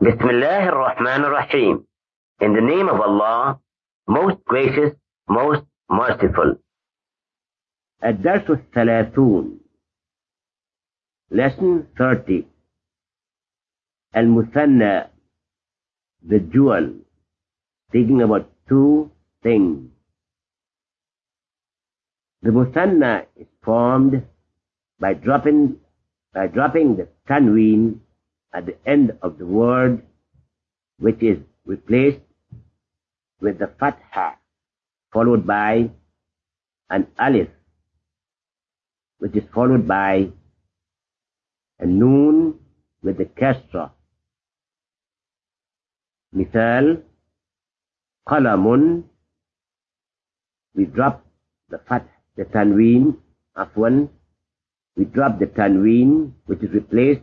Bismillah ar-Rahman ar-Rahim. In the name of Allah, most gracious, most merciful. الدرس الثلاثون Lesson 30 المثنى The jewel Speaking about two things The musanna is formed by dropping by dropping the tanween at the end of the word which is replaced with the fatha followed by an alif which is followed by a noon with the kasra. Misal, qalamun, we drop the fath, the tanween, afwan, we drop the tanween, which is replaced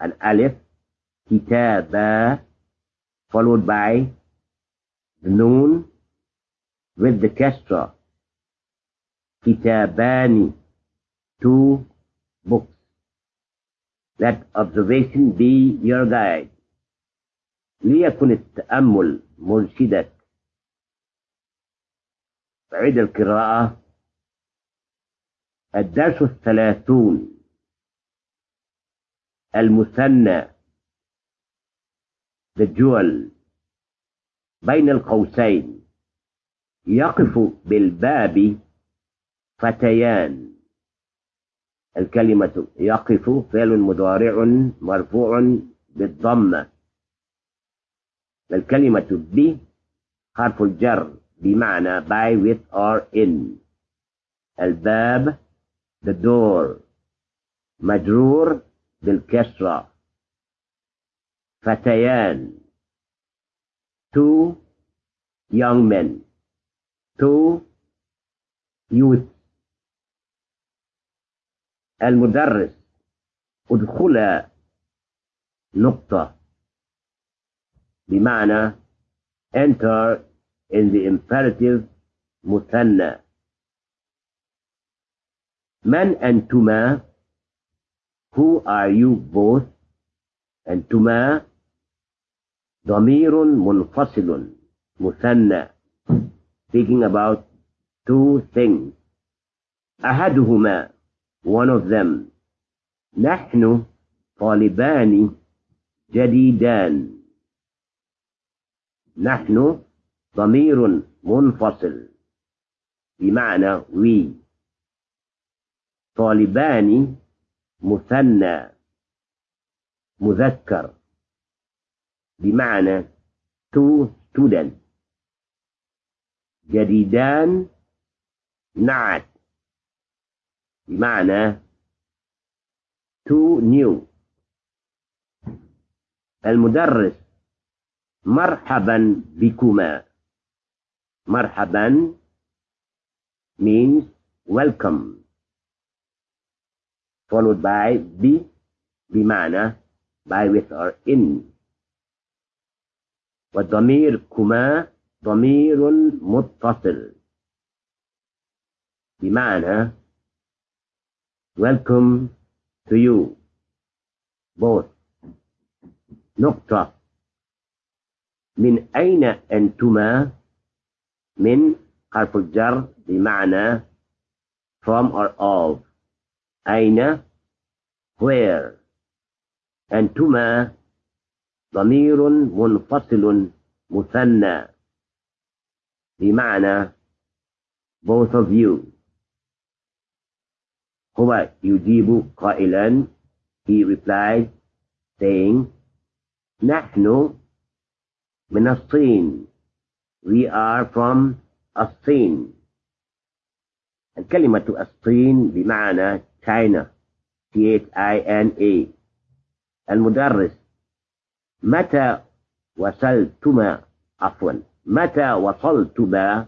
an alif, kitaba, followed by the noon with the kasra, kitabani, two books. Let observation be your guide. ليكن التأمل مرشدك. عيد القراءة الدرس الثلاثون المثنى، the jewel بين القوسين، يقف بالباب فتيان. الكلمة يقف فعل مضارع مرفوع بالضمة الكلمة ب حرف الجر، بمعنى by with or in. الباب، the door. مجرور بالكسرة. فتيان. Two young men. Two youth. المدرس. ادخل نقطة. بمعنى enter in the imperative مثنى. من أنتما؟ Who are you both? أنتما ضمير منفصل مثنى speaking about two things. أحدهما one of them. نحن طالبان جديدان نحن ضمير منفصل بمعنى we. طالبان مثنى، مذكر. بمعنى two students جديدان، نعت. بمعنى to new المدرس، مرحبا بكما. مرحبا means welcome. Followed by ب بمعنى by with or in. والضمير كما ضمير متصل بمعنى welcome to you. Both. نقطة من أين أنتما من حرف الجر بمعنى from or of. أين؟ Where? أنتما ضمير منفصل مثنى. بمعنى both of you. هو يجيب قائلا. He replied saying نحن من الصين. We are from الصين. الكلمة الصين بمعنى China. C H I N A المدرس. متى وصلتما؟ عفوا. متى وصلتما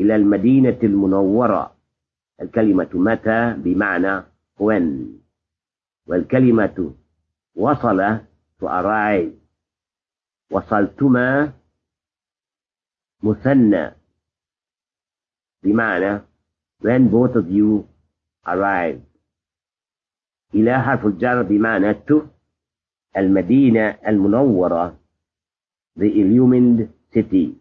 إلى المدينة المنورة؟ الكلمة متى بمعنى when. والكلمة وصل to arrive. وصلتما مثنى. بمعنى when both of you arrive. إلى حرف الجر بمعنى to المدينة المنورة. The illumined city.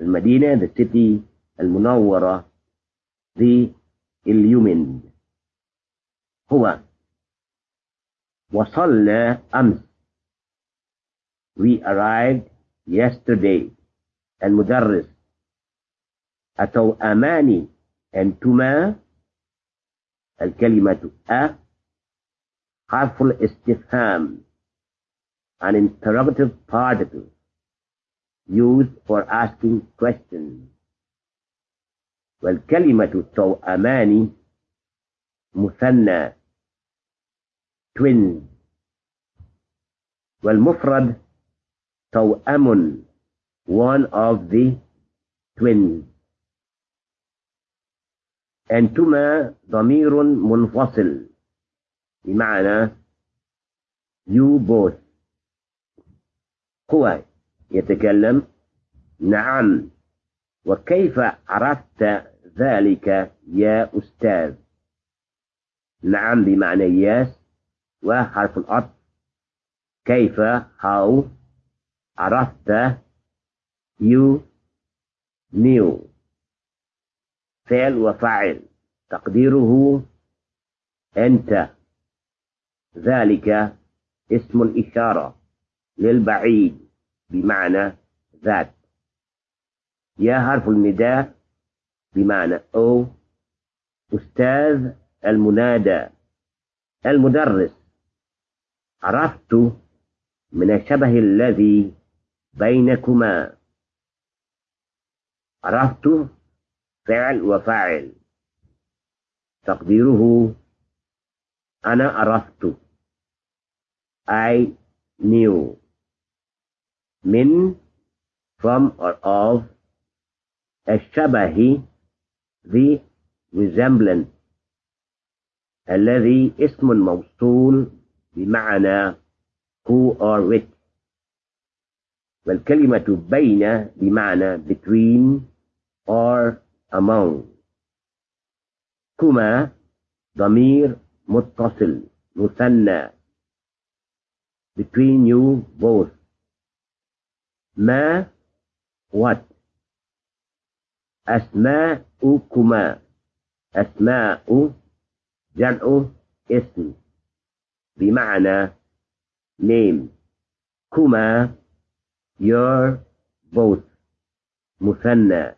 المدينة، the city المنورة. The illumined. هو. وصلنا أمس. We arrived yesterday. المدرس. أتوا أماني. أنتما الكلمة أ حرف الاستفهام an interrogative particle used for asking questions والكلمة توأمان مثنى twins والمفرد توأم one of the twins أنتما ضمير منفصل. بمعنى you both. هو يتكلم نعم. وكيف عرفت ذلك يا أستاذ؟ نعم بمعنى yes. وحرف العطف كيف؟ how عرفت you knew فعل وفعل تقديره أنت. ذلك اسم الإشارة للبعيد بمعنى ذات. يا حرف النداء بمعنى أو. أستاذ المنادى. المدرس. عرفت من الشبه الذي بينكما. عرفت فعل وفاعل تقديره أنا عرفت. I knew. من، from or of. الشبه، the resemblance. الذي اسم موصول بمعنى who or which. والكلمة بين بمعنى between or among كما ضمير متصل، مثنى. Between you both. ما، what. أسماؤكما. أسماء جمع اسم. بمعنى name. كما، your both. مثنى.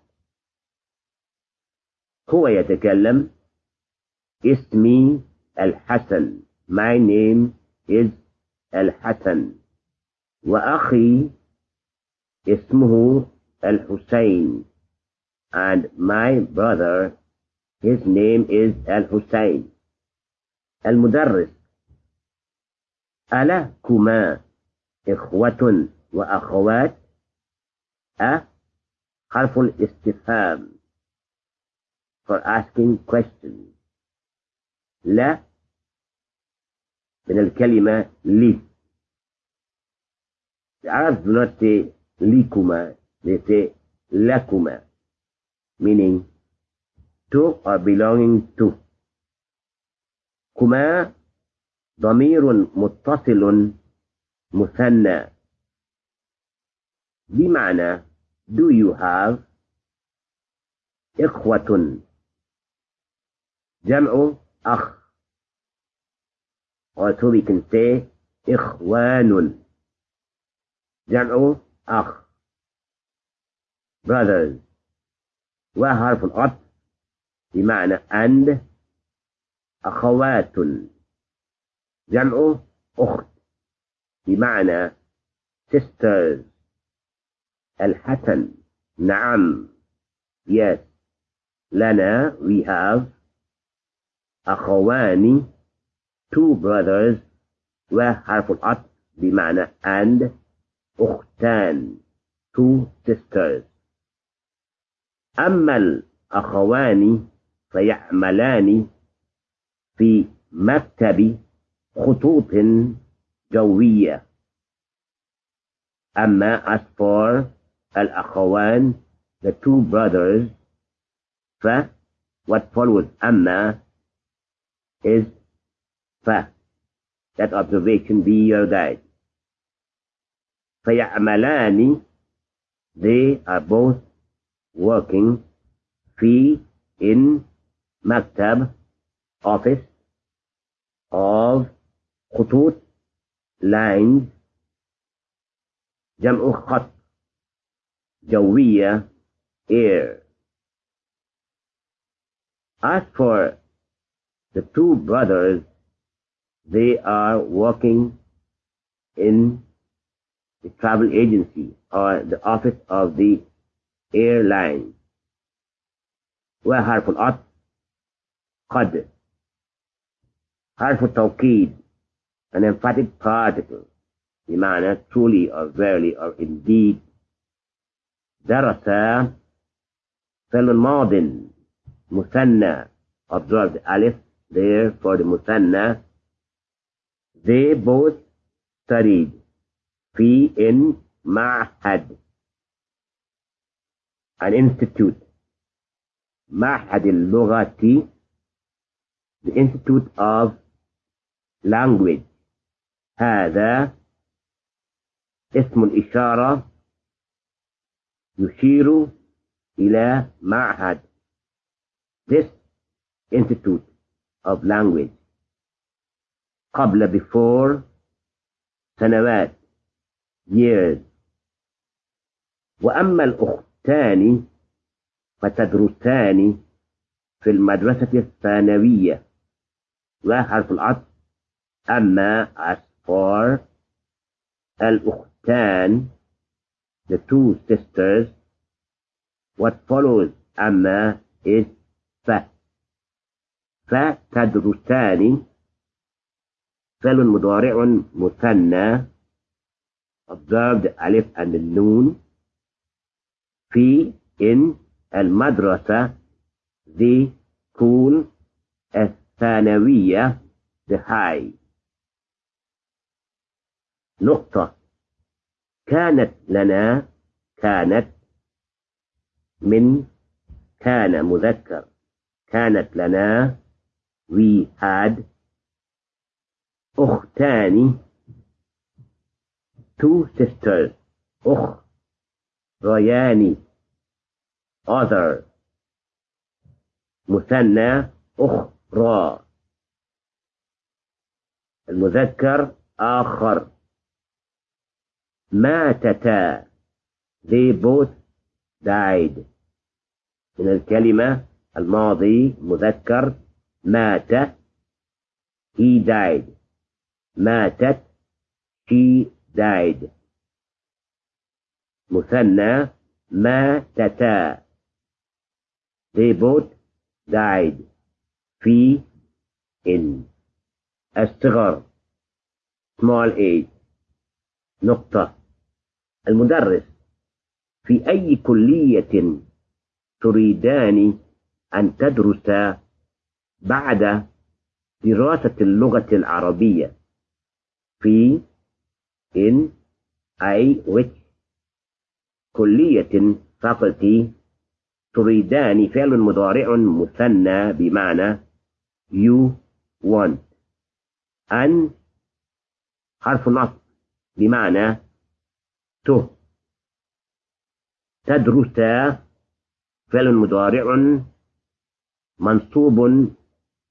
هو يتكلم اسمي الحسن. My name is الحسن. وأخي اسمه الحسين. And my brother his name is الحسين. المدرس. ألكما إخوة وأخوات؟ أ حرف الاستفهام. For asking questions لا من الكلمة لي The Arabs do not say likuma, they say lakuma, meaning to or belonging to. كما ضمير متصل مثنى بمعنى do you have إخوة جمع أخ. or so we can say إخوان. جمع أخ. Brothers. وحرف العطف بمعنى and أخوات. جمع أخت بمعنى sisters. الحسن. نعم. Yes. لنا. We have أخوان two brothers وحرف العطف بمعنى and أختان two sisters. أما الأخوان فيعملان في مكتب خطوط جوية أما as for الأخوان the two brothers ف what follows أما is ف that observation be your guide فيعملان they are both working في in مكتب office of خطوط lines جمع خط جوية air as for the two brothers they are working in the travel agency or the office of the airline وحرف العطف قد حرف التوكيد an emphatic particle بمعنى truly or verily or indeed درس فعل ماض مثنى observe the alif there for the مثنى they both studied في in معهد an institute معهد اللغة the institute of language هذا اسم الإشارة يشير إلى معهد this institute of language. قبل before سنوات years. وأما الأختان فتدرسان في المدرسة الثانوية وحرف العطف أما as for الأختان the two sisters what follows أما is ف فتدرسان فعل مضارع مثنى observe the and the noon في in المدرسة the school الثانوية the high نقطة. كانت لنا، كانت من كان مذكر. كانت لنا we had أختان two sisters أخ رياني other مثنى أخرى المذكر آخر. ماتتا. They both died. من الكلمة الماضي مذكر مات he died. ماتت. She died. مثنى. ماتتا. They both died. في in. الصغر. Small age. نقطة. المدرس. في أي كلية تريدان أن تدرسا بعد دراسة اللغة العربية. في in أي which كلية faculty تريدان فعل مضارع مثنى بمعنى you want أن حرف نصب بمعنى to تدرس فعل مضارع منصوب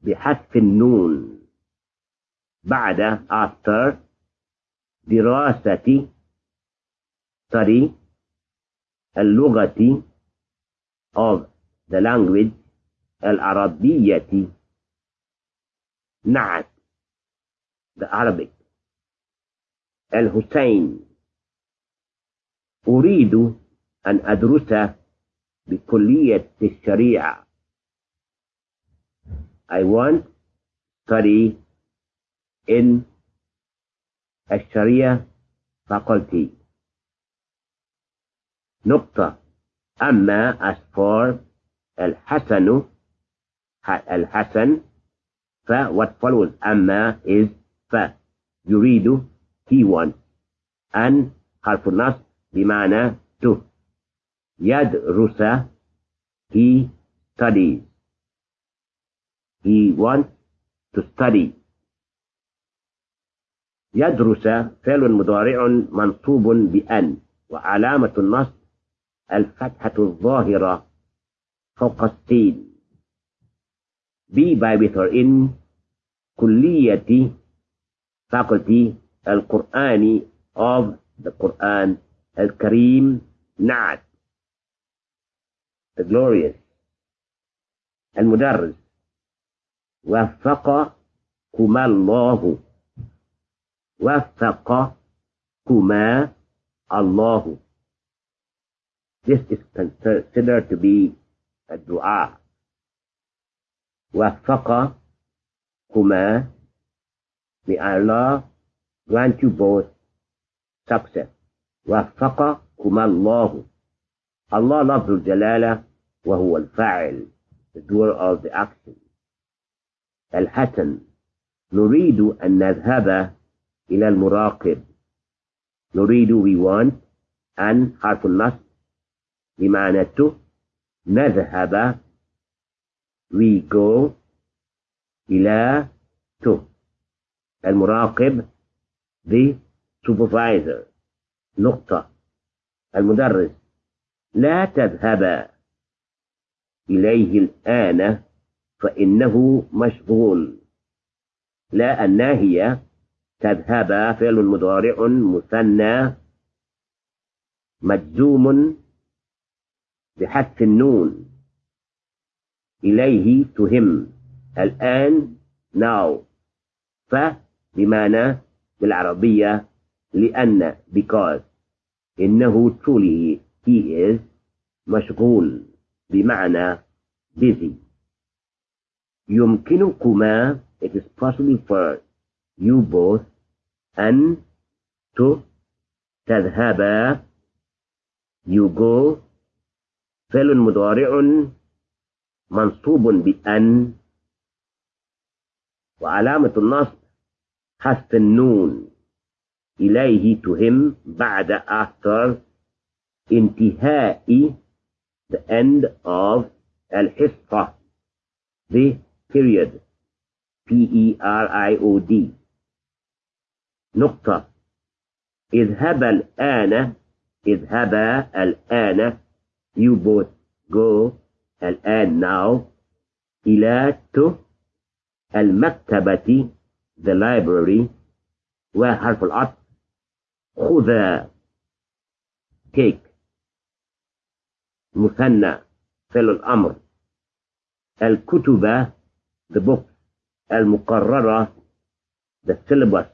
بحذف النون. بعد after دراسة study اللغة of the language العربية. نعت. The Arabic. الحسين. أريد أن أدرس بكلية الشريعة. I want study in الشريعة faculty نقطة أما as for الحسن الحسن ف what follows أما is ف يريد he wants أن حرف النصب بمعنى to يدرس he studies he wants to study. يدرس فعل مضارع منصوب بأن وعلامة النصب الفتحة الظاهرة فوق السين. Be by with or كلية faculty القرآن of the Quran الكريم. نعت. The glorious. المدرس. وفقكما الله وفقكما الله This is considered to be a dua. وفقكما May Allah grant you both success. وفقكما الله Allah لفظ الجلالة وهو الفاعل the doer of the action. الحسن. نريد أن نذهب إلى المراقب. نريد، we want أن، حرف النصب، بمعنى تو نذهب. We go إلى تو. المراقب، the supervisor. نقطة. المدرس. لا تذهب إليه الآن. فإنه مشغول. لا الناهية تذهب فعل مضارع مثنى مجزوم بحذف النون. إليه تهم. الآن now ف بمعنى بالعربية لأن، because. إنه truly he is مشغول. بمعنى busy. يمكنكما، it is possible for you both أن to تذهبا. You go فعل مضارع منصوب بأن. وعلامة النصب حذف النون إليه تهم بعد after انتهاء the end of الحصة. The period. P-E-R-I-O-D نقطة. اذهب الآن. اذهب الآن. You both go الآن now. إلى تو. المكتبة. The library. وحرف العطف. خذا take مثنى. فعل الأمر. الكتب. The book المقررة the syllabus.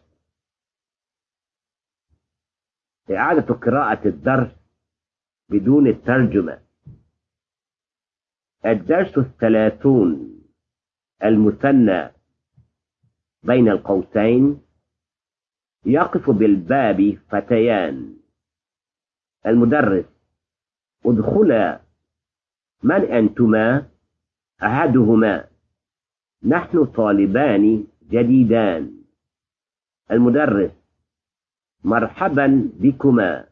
إعادة قراءة الدرس بدون الترجمة. الدرس الثلاثون المثنى بين القوسين يقف بالباب فتيان. المدرس، ادخلا من أنتما؟ أحدهما. نحن طالبان جديدان. المدرس، مرحبا بكما.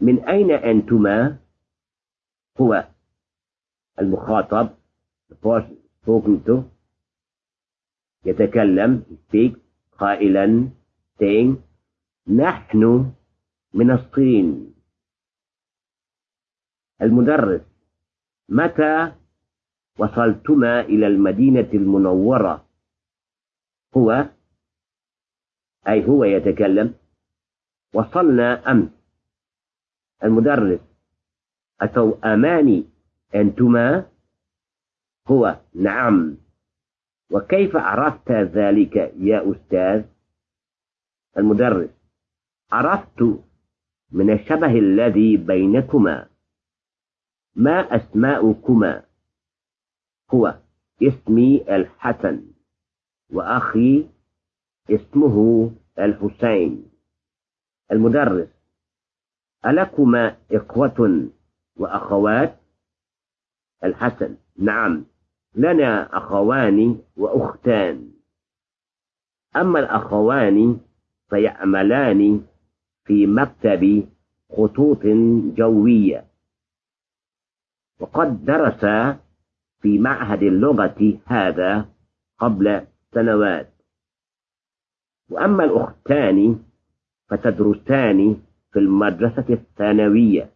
من أين أنتما؟ هو المخاطب spoken يتكلم speak قائلا saying نحن من الصين. المدرس، متى وصلتما إلى المدينة المنورة. هو، أي هو يتكلم، وصلنا أمس المدرس. أتوأمان أنتما؟ هو، نعم. وكيف عرفت ذلك يا أستاذ؟ المدرس، عرفت من الشبه الذي بينكما. ما أسماؤكما؟ هو اسمي الحسن، وأخي اسمه الحسين. المدرس، ألكما إخوة وأخوات؟ الحسن، نعم. لنا أخوان وأختان. أما الأخوان فيعملان في مكتب خطوط جوية. وقد درسا في معهد اللغة هذا قبل سنوات. وأما الأختان فتدرسان في المدرسة الثانوية.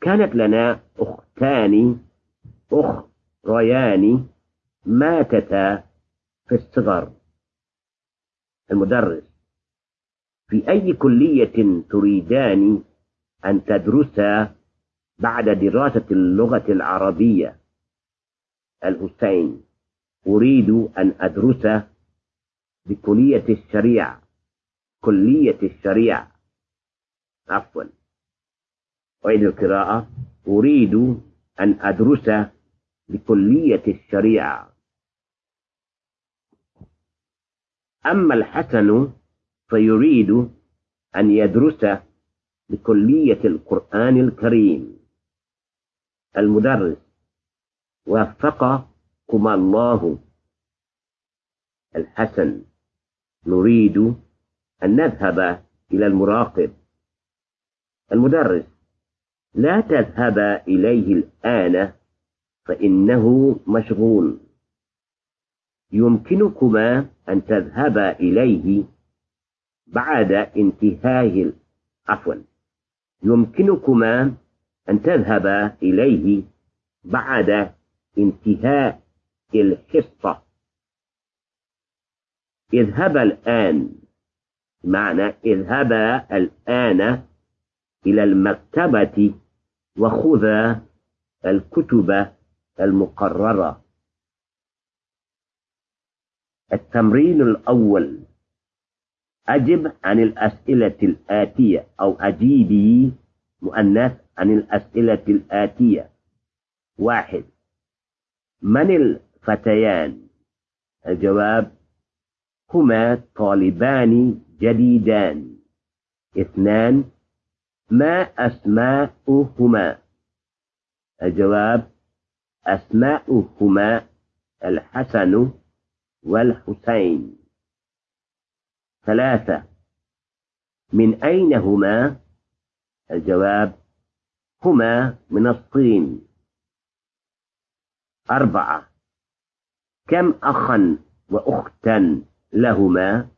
كانت لنا أختان أخريان ماتتا في الصغر. المدرس، في أي كلية تريدان أن تدرسا بعد دراسة اللغة العربية؟ الحسين أريد أن أدرس بكلية الشريعة. كلية الشريعة. عفوا. أعيد القراءة. أريد أن أدرس بكلية الشريعة. أما الحسن فيريد أن يدرس بكلية القرآن الكريم. المدرس. وفقكما الله الحسن. نريد أن نذهب إلى المراقب. المدرس، لا تذهب إليه الآن، فإنه مشغول. يمكنكما أن تذهبا إليه بعد انتهاء عفوا. يمكنكما أن تذهبا إليه بعد انتهاء الحصة اذهبا الآن معنى اذهبا الآن إلى المكتبة وخذا الكتب المقررة۔ التمرين الأول، أجب عن الأسئلة الآتية أو أجيبي مؤنث عن الأسئلة الآتية۔ واحد من الفتيان الجواب، هما طالبان جديدان اثنان، ما أسماؤهما؟ الجواب، أسماؤهما الحسن والحسين. ثلاثة، من أين هما الجواب، هما من الصين. أربعة. كم أخا وأختا لهما؟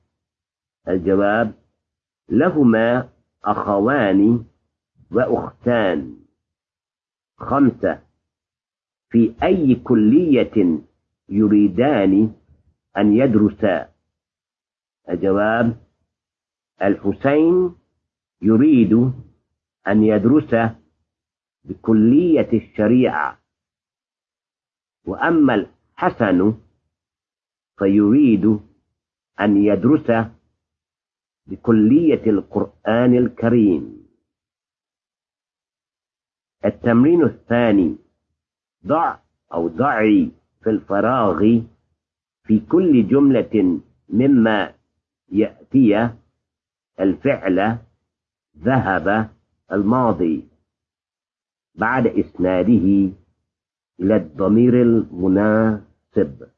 الجواب، لهما أخوان وأختان. خمسة. في أي كلية يريدان أن يدرسا؟ الجواب، الحسين يريد أن يدرس بكلية الشريعة. وأما الحسن فيريد أن يدرس بكلية القرآن الكريم. التمرين الثاني، ضع أو ضعي في الفراغ في كل جملة مما يأتي الفعل ذهب الماضي بعد إسناده إلى الضمير المناسب.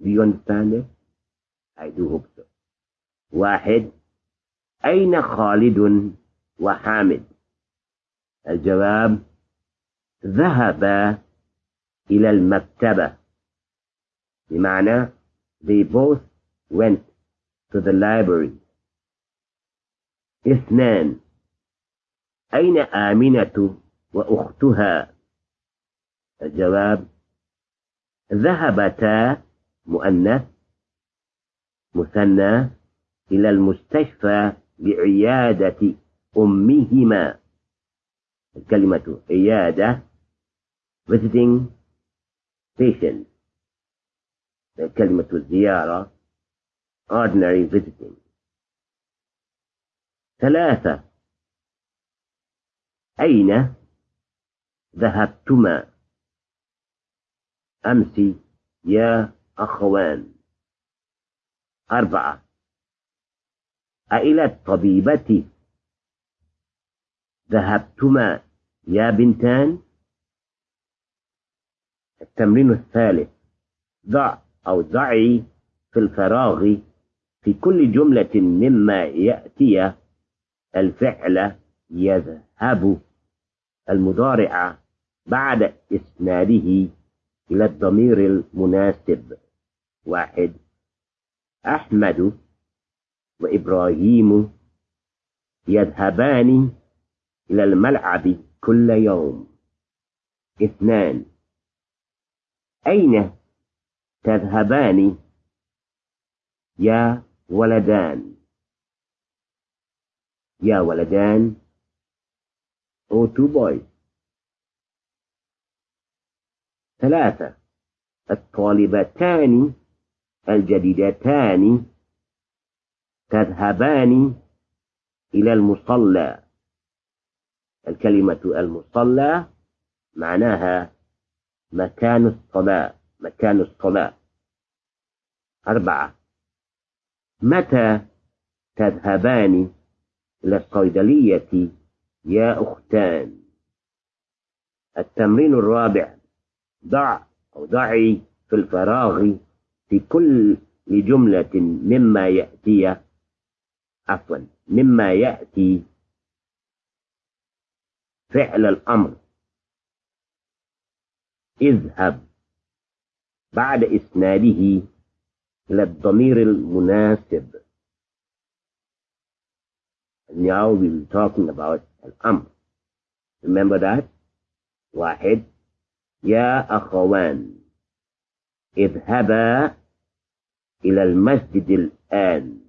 Do you understand it? I do hope so. واحد. أين خالد وحامد؟ الجواب ذهبا إلى المكتبة. بمعنى they both went to the library. اثنان. أين آمنة وأختها؟ الجواب، ذهبتا مؤنث، مثنى إلى المستشفى بعيادة أمهما. الكلمة عيادة، visiting patient. كلمة الزيارة، ordinary visiting. ثلاثة، أين ذهبتما؟ أمس يا أخوان. أربعة. أإلى الطبيبة؟ ذهبتما يا بنتان؟ التمرين الثالث. ضع أو ضعي في الفراغ في كل جملة مما يأتي الفعل يذهب المضارع بعد إسناده. إلى الضمير المناسب. واحد. أحمد وإبراهيم يذهبان إلى الملعب كل يوم. اثنان. أين تذهبان يا ولدان؟ يا ولدان. or two boys ثلاثة. الطالبتان، الجديدتان، تذهبان إلى المصلى. الكلمة المصلى معناها مكان الصلاة مكان الصلاة. أربعة. متى تذهبان إلى الصيدلية يا أختان؟ التمرين الرابع. ضع أو ضعي في الفراغ في كل جملة مما يأتي، عفوا، مما يأتي فعل الأمر. اذهب بعد إسناده إلى الضمير المناسب. Now we'll be talking about الأمر. Remember that? واحد يا أخوان، اذهبا إلى المسجد الآن.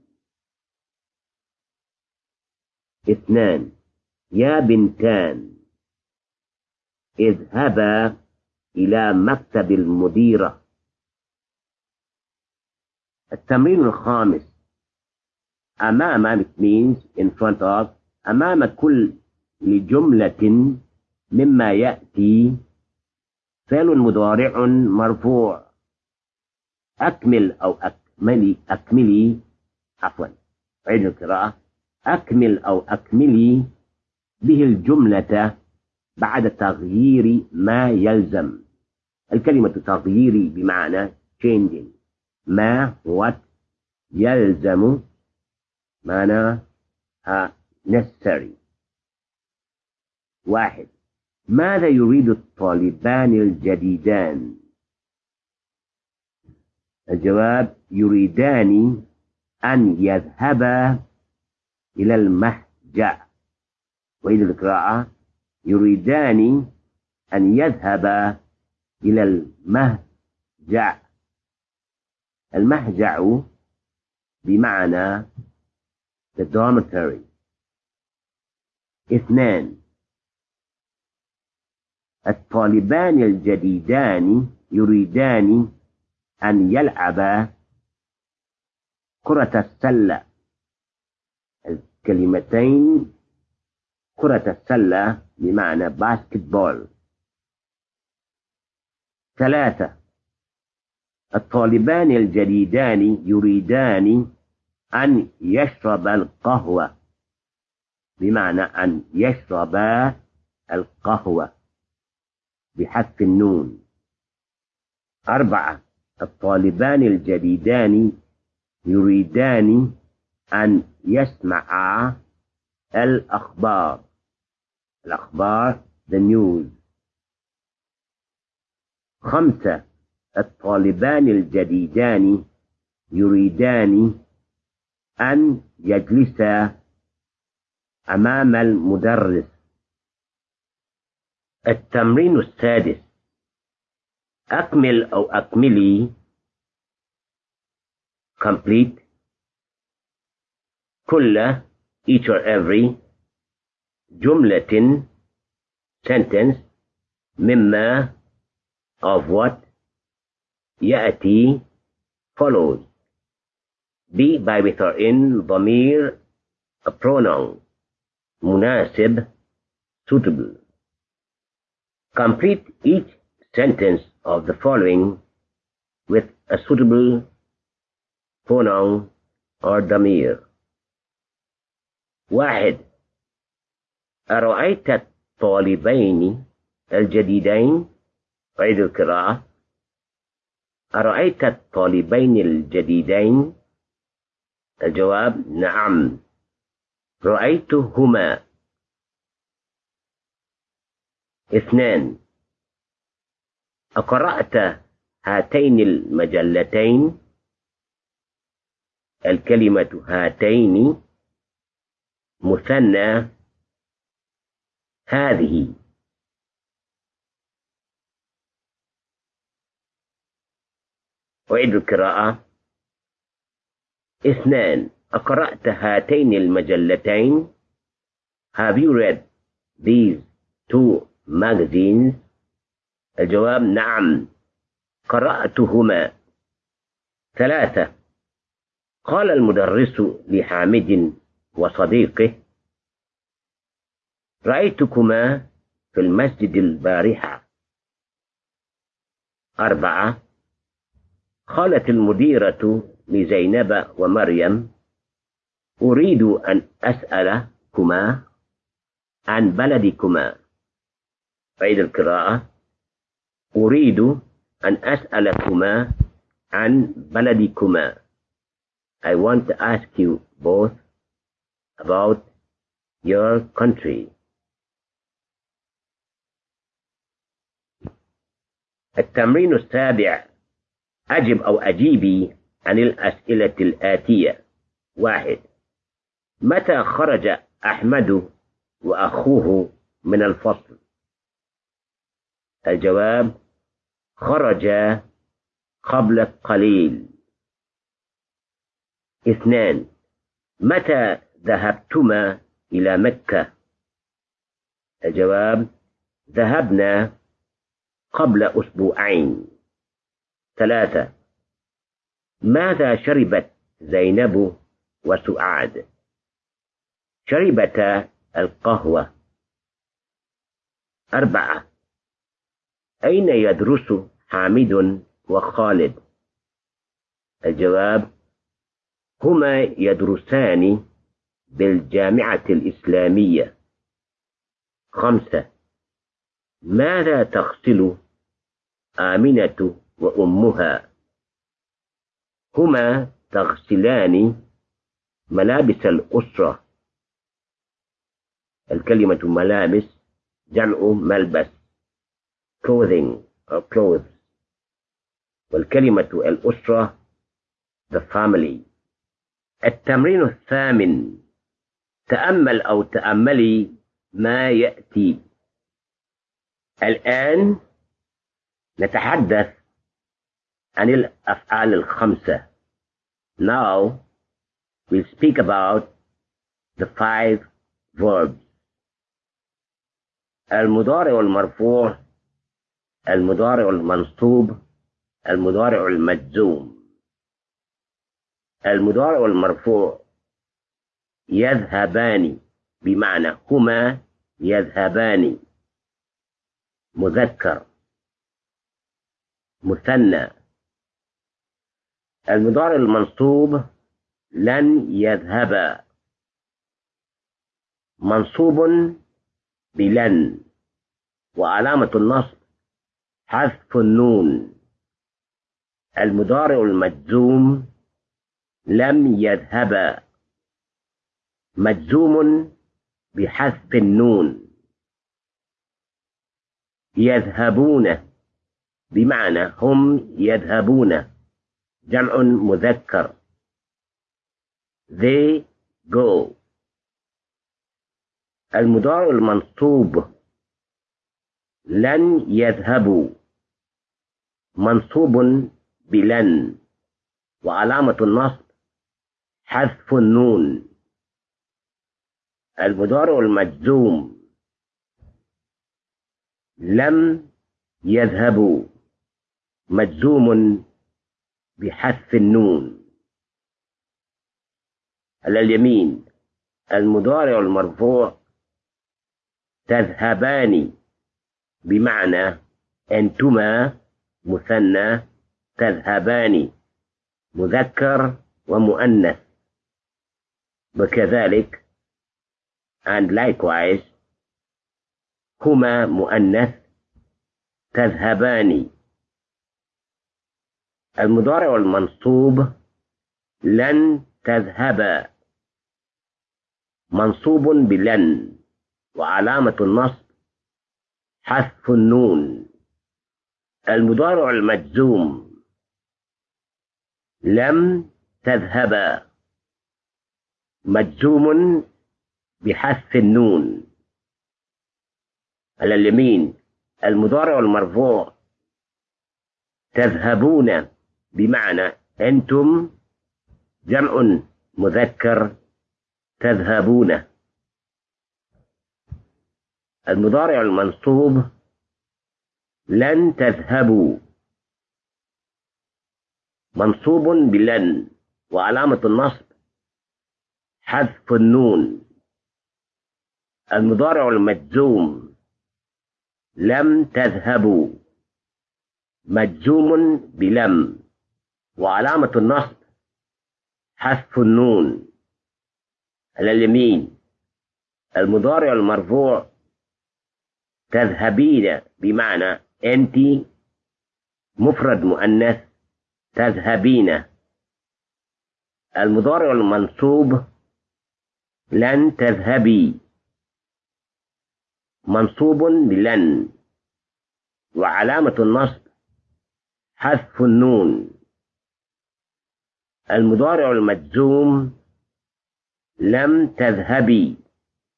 اثنان، يا بنتان، اذهبا إلى مكتب المديرة. التمرين الخامس، أمام it means in front of أمام كل جملة مما يأتي فعل مضارع مرفوع. أكمل أو أكملي أكملي، عفوا عيد القراءة. أكمل أو أكملي به الجملة بعد تغيير ما يلزم. الكلمة تغييري بمعنى changing. ما what يلزم معناها necessary. واحد. ماذا يريد الطالبان الجديدان؟ الجواب، يريدان أن يذهبا إلى المهجع وإلى القراءة، يريدان أن يذهبا إلى المهجع المهجع بمعنى the dormitory. اثنان. الطالبان الجديدان يريدان أن يلعبا كرة السلة. الكلمتين كرة السلة بمعنى باسكت بول ثلاثة. الطالبان الجديدان يريدان أن يشرب القهوة. بمعنى أن يشربا القهوة. بحذف النون. أربعة، الطالبان الجديدان يريدان أن يسمعا الأخبار. الأخبار، the news. خمسة، الطالبان الجديدان يريدان أن يجلسا أمام المدرس. التمرين السادس أكمل أو أكملي complete كل each or every جملة sentence mama of what يأتي follows be by with or in ضمير a pronoun مناسب suitable complete each sentence of the following with a suitable pronoun or ضمير واحد أرأيت الطالبين الجديدين عيد القراءة أرأيت الطالبين الجديدين؟ الجواب نعم. رأيتهما اثنان. أقرأت هاتين المجلتين؟ الكلمة هاتين مثنى. هذه. أعيد القراءة. اثنان. أقرأت هاتين المجلتين؟ Have you read these two magazines الجواب نعم. قرأتهما. ثلاثة. قال المدرس لحامد وصديقه، رأيتكما في المسجد البارحة أربعة. قالت المديرة لزينب ومريم، أريد أن أسألكما عن بلدكما. عيد القراءة أريد أن أسألكما عن بلدكما. I want to ask you both about your country. التمرين السابع أجب أو أجيبي عن الأسئلة الآتية. واحد، متى خرج أحمد وأخوه من الفصل؟ الجواب، خرج قبل قليل. اثنان، متى ذهبتما إلى مكة؟ الجواب، ذهبنا قبل أسبوعين. ثلاثة، ماذا شربت زينب وسعاد؟ شربتا القهوة. أربعة أين يدرس حامد وخالد؟ الجواب، هما يدرسان بالجامعة الإسلامية. خمسة، ماذا تغسل آمنة وأمها؟ هما تغسلان ملابس الأسرة. الكلمة ملابس، جمع ملبس. Clothing or clothes. والكلمة الأسرة the family. التمرين الثامن تأمل أو تأملي ما يأتي الآن نتحدث عن الأفعال الخمسة Now we'll speak about the five verbs. المضارع المرفوع المضارع المنصوب، المضارع المجزوم. المضارع المرفوع يذهبان، بمعنى هما يذهبان. مذكر، مثنى. المضارع المنصوب لن يذهب منصوب بلن. وعلامة النصب حذف النون. المضارع المجزوم لم يذهب. مجزوم بحذف النون. يذهبون بمعنى هم يذهبون. جمع مذكر. They go. المضارع المنصوب لن يذهبوا. منصوب بلن وعلامة النصب، حذف النون. المضارع المجزوم. لم يذهبوا. مجزوم بحذف النون. على اليمين، المضارع المرفوع. تذهبان. بمعنى أنتما مثنى تذهبان، مذكر ومؤنث. وكذلك، and likewise هما مؤنث تذهبان. المضارع المنصوب لن تذهبا منصوب بلن، وعلامة النصب حذف النون. المضارع المجزوم. لم تذهبا مجزوم بحذف النون. على اليمين، المضارع المرفوع. تذهبون بمعنى أنتم جمع مذكر. تذهبون. المضارع المنصوب لن تذهبوا. منصوب بلن وعلامة النصب. حذف النون. المضارع المجزوم. لم تذهبوا. مجزوم بلم. وعلامة النصب. حذف النون. على اليمين. المضارع المرفوع. تذهبين بمعنى. أنت مفرد مؤنث تذهبين. المضارع المنصوب لن تذهبي. منصوب بلن. وعلامة النصب حذف النون. المضارع المجزوم لم تذهبي.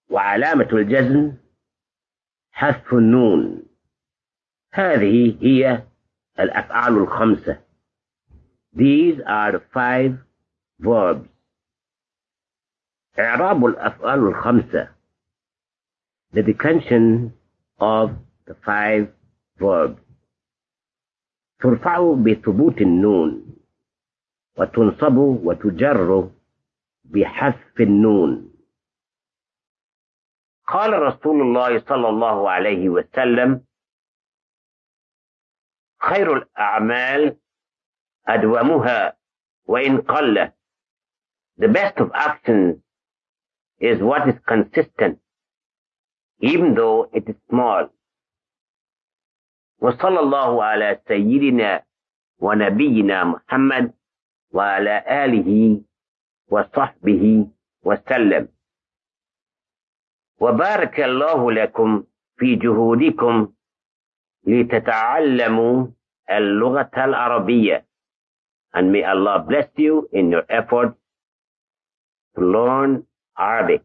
وعلامة الجزم حذف النون. هذه هي الأفعال الخمسة. These are the five verbs. إعراب الأفعال الخمسة. The declension of the five verbs. ترفع بثبوت النون. وتنصب وتجر بحذف النون. قال رسول الله صلى الله عليه وسلم خير الأعمال أدومها وإن قل. The best of actions is what is consistent even though it is small. وصلى الله على سيدنا ونبينا محمد وعلى آله وصحبه وسلم. وبارك الله لكم في جهودكم لتتعلموا اللغة العربية and may Allah bless you in your effort to learn Arabic.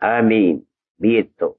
Ameen. Be it so.